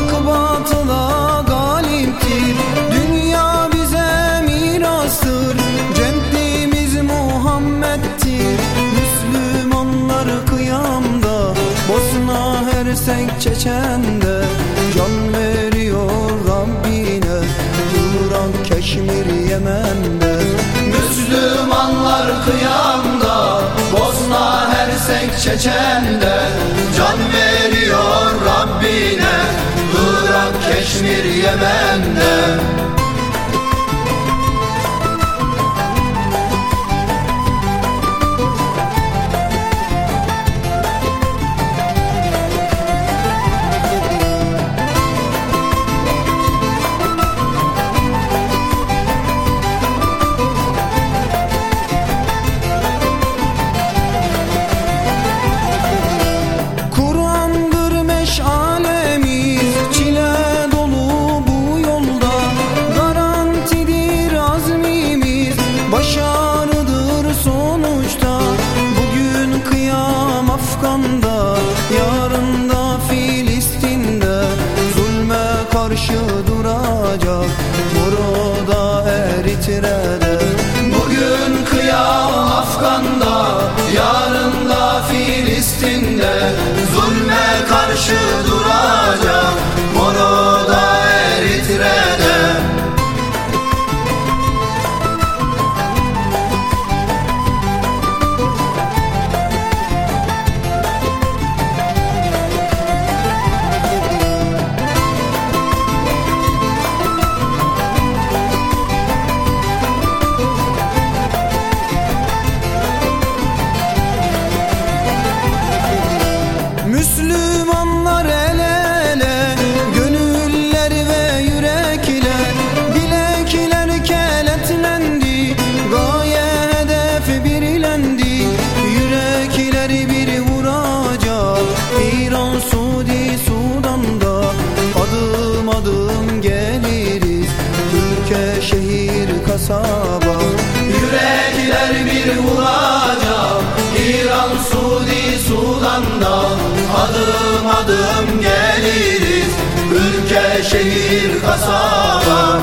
Hak batıla galiptir. Dünya bize mirastır Cennetimiz Muhammed'tir. Müslümanlar kıyamda Bosna Hersek Çeçen'de. Can veriyor Rabbine Irak, Keşmir, Yemen'de. Müslümanlar kıyamda Bosna Hersek Çeçen'de. sabah Yürekler bir vuracak İran, Suudi, Sudan'da. Adım adım geliriz Ülke, şehir, kasaba.